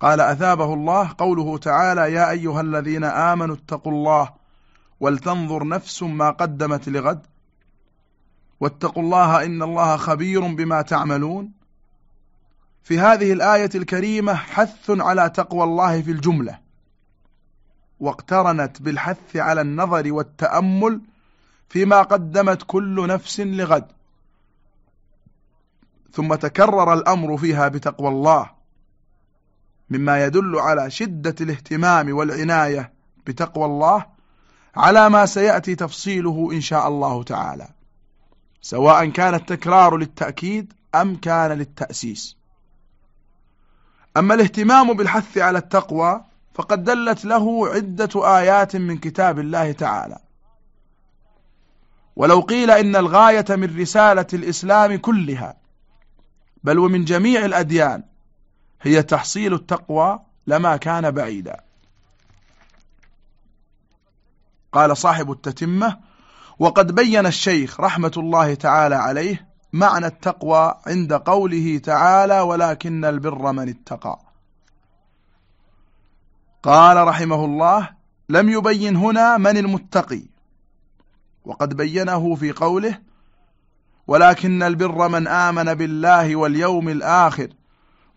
قال أثابه الله قوله تعالى يا أيها الذين آمنوا اتقوا الله ولتنظر نفس ما قدمت لغد واتقوا الله إن الله خبير بما تعملون. في هذه الآية الكريمة حث على تقوى الله في الجملة واقترنت بالحث على النظر والتأمل فيما قدمت كل نفس لغد. ثم تكرر الأمر فيها بتقوى الله. مما يدل على شدة الاهتمام والعناية بتقوى الله على ما سيأتي تفصيله إن شاء الله تعالى. سواء كان التكرار للتأكيد أم كان للتأسيس. أما الاهتمام بالحث على التقوى فقد دلت له عدة آيات من كتاب الله تعالى. ولو قيل إن الغاية من رسالة الإسلام كلها بل ومن جميع الأديان هي تحصيل التقوى لما كان بعيدا. قال صاحب التتمة وقد بين الشيخ رحمة الله تعالى عليه معنى التقوى عند قوله تعالى ولكن البر من اتقى قال رحمه الله لم يبين هنا من المتقي وقد بينه في قوله ولكن البر من آمن بالله واليوم الآخر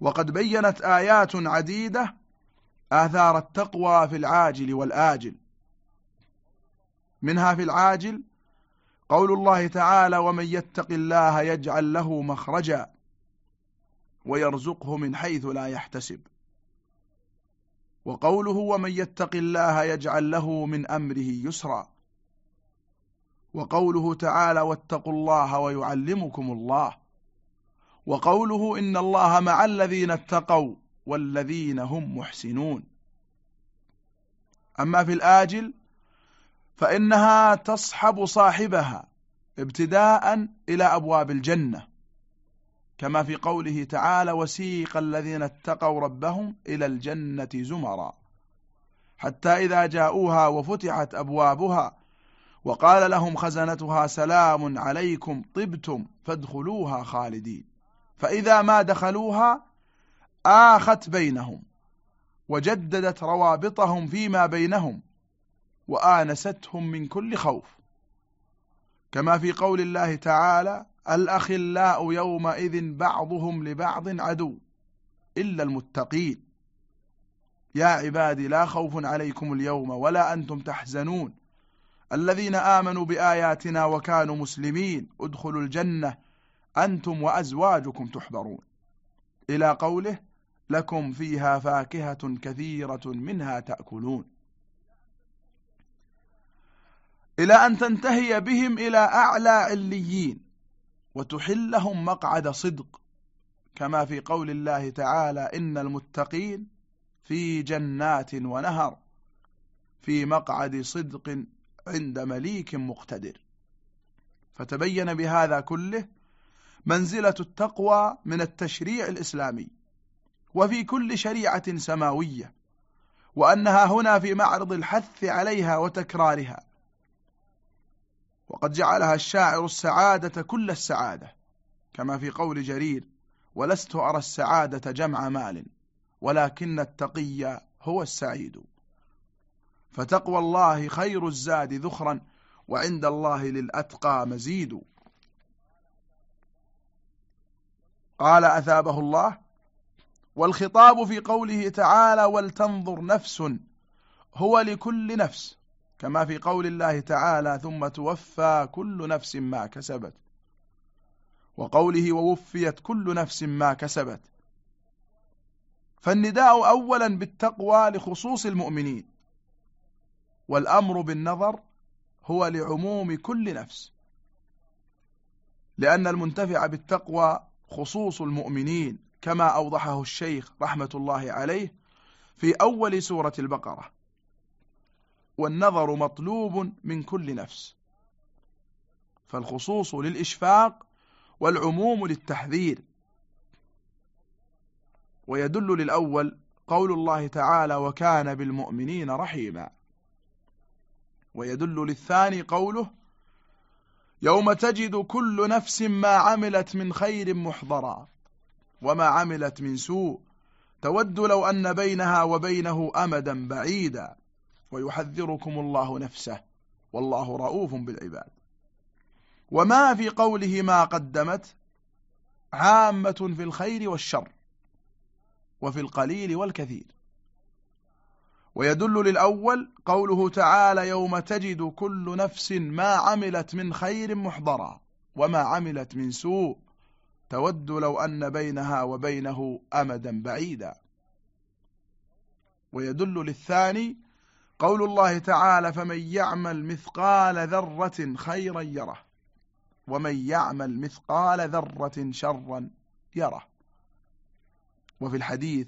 وقد بينت آيات عديدة آثار التقوى في العاجل والآجل. منها في العاجل قول الله تعالى ومن يتق الله يجعل له مخرجا ويرزقه من حيث لا يحتسب وقوله ومن يتق الله يجعل له من أمره يسرا وقوله تعالى واتقوا الله ويعلمكم الله وقوله إن الله مع الذين اتقوا والذين هم محسنون. أما في الآجل فإنها تصحب صاحبها ابتداء إلى أبواب الجنة كما في قوله تعالى وسيق الذين اتقوا ربهم إلى الجنة زمرا حتى إذا جاءوها وفتحت أبوابها وقال لهم خزنتها سلام عليكم طبتم فادخلوها خالدين. فإذا ما دخلوها آخت بينهم وجددت روابطهم فيما بينهم وآنستهم من كل خوف. كما في قول الله تعالى الأخلاء يومئذ بعضهم لبعض عدو إلا المتقين. يا عبادي لا خوف عليكم اليوم ولا أنتم تحزنون. الذين آمنوا بآياتنا وكانوا مسلمين ادخلوا الجنة أنتم وأزواجكم تحبرون إلى قوله لكم فيها فاكهة كثيرة منها تأكلون. إلى أن تنتهي بهم إلى أعلى عليين وتحلهم مقعد صدق كما في قول الله تعالى إن المتقين في جنات ونهر في مقعد صدق عند مليك مقتدر. فتبين بهذا كله منزلة التقوى من التشريع الإسلامي وفي كل شريعة سماوية وأنها هنا في معرض الحث عليها وتكرارها. وقد جعلها الشاعر السعادة كل السعادة كما في قول جرير ولست أرى السعادة جمع مال ولكن التقي هو السعيد. فتقوى الله خير الزاد ذخرا وعند الله للأتقى مزيد. قال أثابه الله والخطاب في قوله تعالى ولتنظر نفس هو لكل نفس كما في قول الله تعالى ثم توفى كل نفس ما كسبت وقوله ووفيت كل نفس ما كسبت فالنداء أولا بالتقوى لخصوص المؤمنين والأمر بالنظر هو لعموم كل نفس لأن المنتفع بالتقوى خصوص المؤمنين كما أوضحه الشيخ رحمة الله عليه في أول سورة البقرة. والنظر مطلوب من كل نفس. فالخصوص للإشفاق والعموم للتحذير. ويدل للأول قول الله تعالى وكان بالمؤمنين رحيما ويدل للثاني قوله يوم تجد كل نفس ما عملت من خير محضرا وما عملت من سوء. تود لو أن بينها وبينه أمدا بعيدا ويحذركم الله نفسه. والله رؤوف بالعباد. وما في قوله ما قدمت؟ عامة في الخير والشر وفي القليل والكثير. ويدل للأول قوله تعالى يوم تجد كل نفس ما عملت من خير محضرا وما عملت من سوء. تود لو أن بينها وبينه أمدا بعيدا. ويدل للثاني قول الله تعالى فمن يعمل مثقال ذرة خيرا يره. ومن يعمل مثقال ذرة شرا يره. وفي الحديث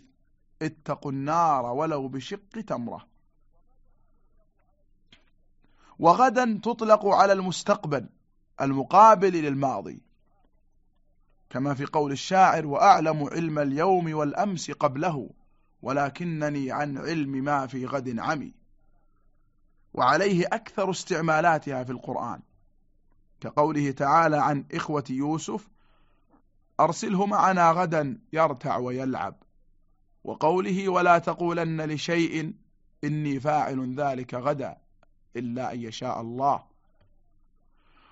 اتقوا النار ولو بشق تمرة. وغدا تطلق على المستقبل المقابل للماضي. كما في قول الشاعر وأعلم علم اليوم والأمس قبله ولكنني عن علم ما في غد عمي. وعليه أكثر استعمالاتها في القرآن. كقوله تعالى عن إخوة يوسف أرسله معنا غدا يرتع ويلعب. وقوله ولا تقولن لشيء إني فاعل ذلك غدا إلا أن يشاء الله.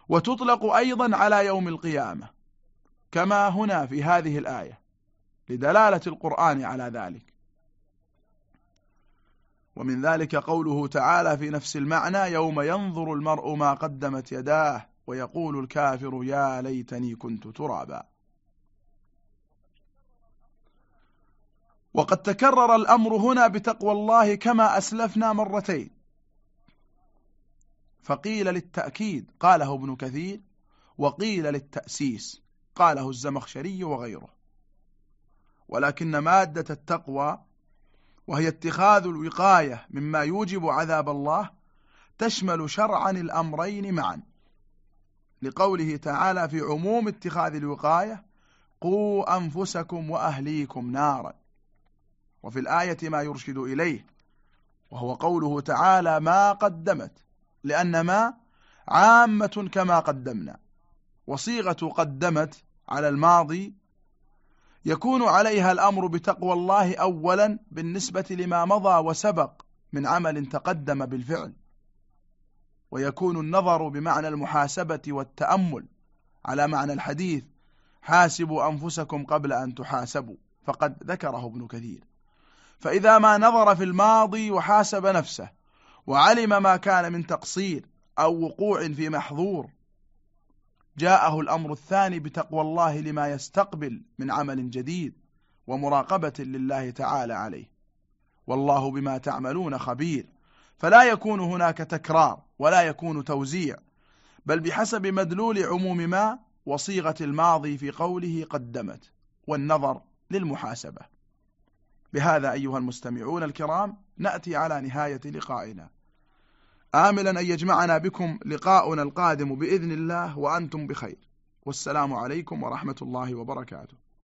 وتطلق أيضا على يوم القيامة كما هنا في هذه الآية لدلالة القرآن على ذلك. ومن ذلك قوله تعالى في نفس المعنى يوم ينظر المرء ما قدمت يداه ويقول الكافر يا ليتني كنت ترابا. وقد تكرر الأمر هنا بتقوى الله كما أسلفنا مرتين. فقيل للتأكيد قاله ابن كثير وقيل للتأسيس قاله الزمخشري وغيره. ولكن مادة التقوى وهي اتخاذ الوقاية مما يوجب عذاب الله تشمل شرعا الأمرين معا. لقوله تعالى في عموم اتخاذ الوقاية قوا أنفسكم وأهليكم نارا. وفي الآية ما يرشد إليه وهو قوله تعالى ما قدمت لأن ما عامة كما قدمنا وصيغة قدمت على الماضي يكون عليها الأمر بتقوى الله أولا بالنسبة لما مضى وسبق من عمل تقدم بالفعل ويكون النظر بمعنى المحاسبة والتأمل على معنى الحديث حاسبوا أنفسكم قبل أن تحاسبوا فقد ذكره ابن كثير. فإذا ما نظر في الماضي وحاسب نفسه وعلم ما كان من تقصير أو وقوع في محظور جاءه الأمر الثاني بتقوى الله لما يستقبل من عمل جديد ومراقبة لله تعالى عليه. والله بما تعملون خبير. فلا يكون هناك تكرار ولا يكون توزيع بل بحسب مدلول عموم ما وصيغة الماضي في قوله قدمت والنظر للمحاسبة. بهذا أيها المستمعون الكرام نأتي على نهاية لقائنا. آملا أن يجمعنا بكم لقاؤنا القادم بإذن الله وأنتم بخير. والسلام عليكم ورحمة الله وبركاته.